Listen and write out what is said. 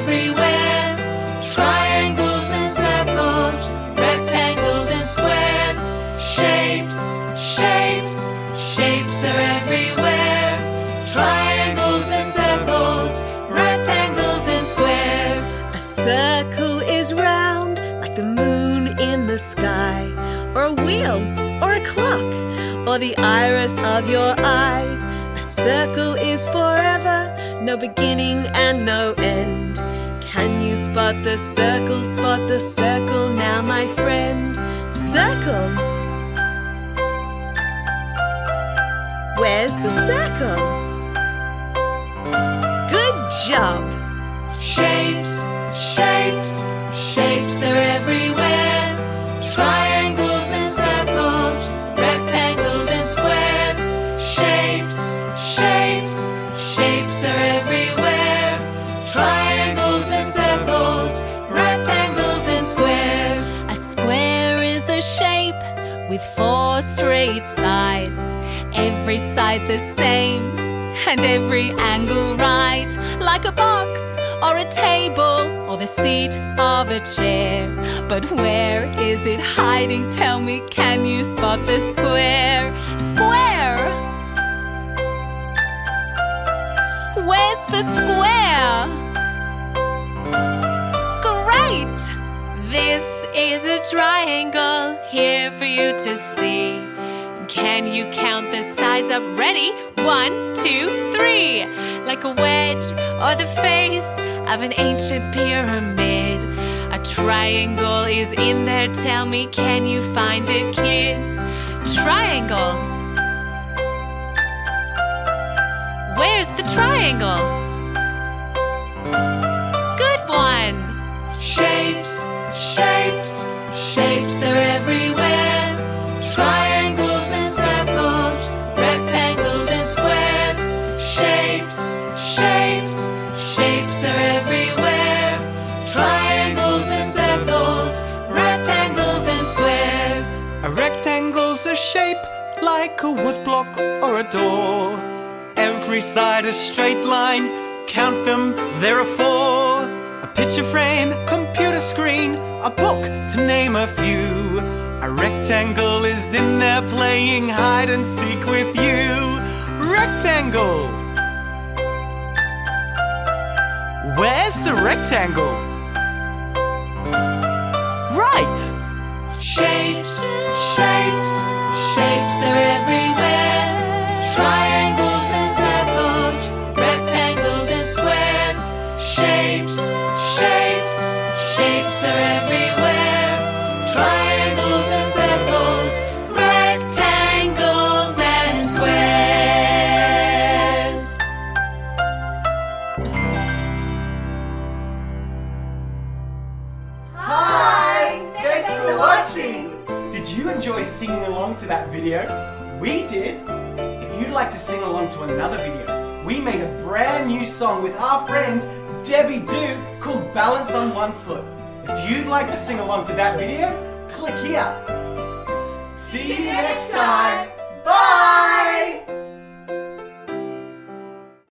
everywhere. Triangles and circles, rectangles and squares. Shapes, shapes, shapes are everywhere. Triangles and circles, rectangles and squares. A circle is round like the moon in the sky, or a wheel, or a clock, or the iris of your eye. A circle is forever, no beginning and no end. Spot the circle? Spot the circle now, my friend. Circle. Where's the circle? Good job. Shapes, shapes with four straight sides, every side the same, and every angle right, like a box or a table or the seat of a chair. But where is it hiding? Tell me, can you spot the square? Square! Where's the square? Great! This is a triangle here for you to see. Can you count the sides up? Ready? One, two, three. Like a wedge or the face of an ancient pyramid. A triangle is in there. Tell me, can you find it, kids? Triangle. Where's the triangle? Shape like a woodblock or a door. Every side a straight line, count them, there are four. A picture frame, computer screen, a book to name a few. A rectangle is in there playing hide and seek with you. Rectangle! Where's the rectangle? Right! Shapes, Did you enjoy singing along to that video? We did! If you'd like to sing along to another video, we made a brand new song with our friend Debbie Doo called Balance on One Foot. If you'd like to sing along to that video, click here. See you next time!